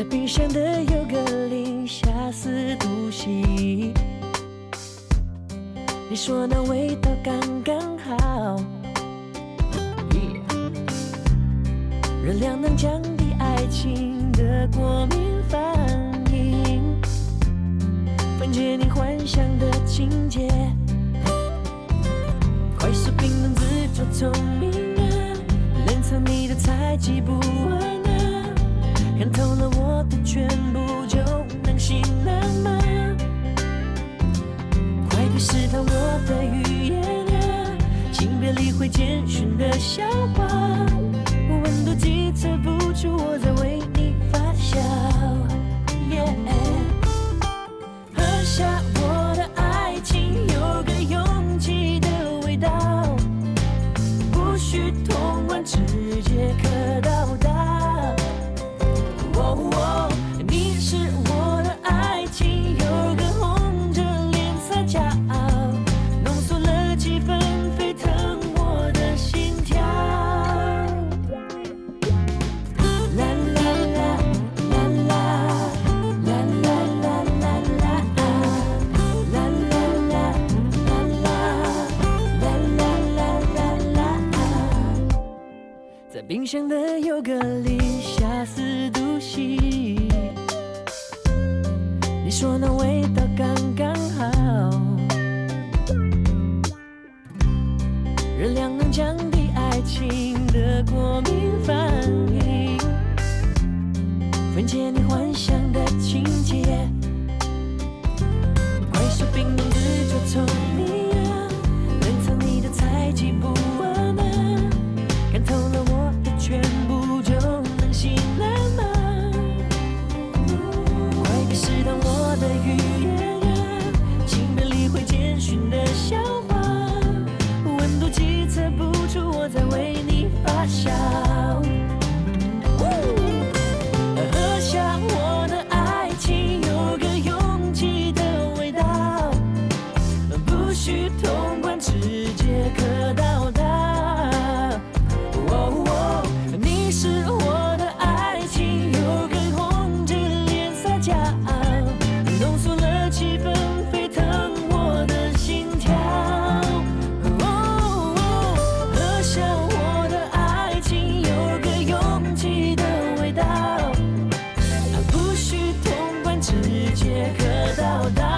在冰箱的有个零下四度 C，你说那味道刚刚好，热量能降低爱情的过敏反应，分解你幻想的情节，快速冰冷自作聪明啊，冷藏你的猜忌不完啊，看透了我的全部就能醒了吗？快别试探我的语言啊，请别理会简讯的笑话，温度计测不出我在为你发笑。Yeah 喝下我的爱情，有个勇气的味道，不需通关，直接可到冰箱的尤格里下四度西你说那味道刚刚好，热量能降低爱情的过敏反 without doubt.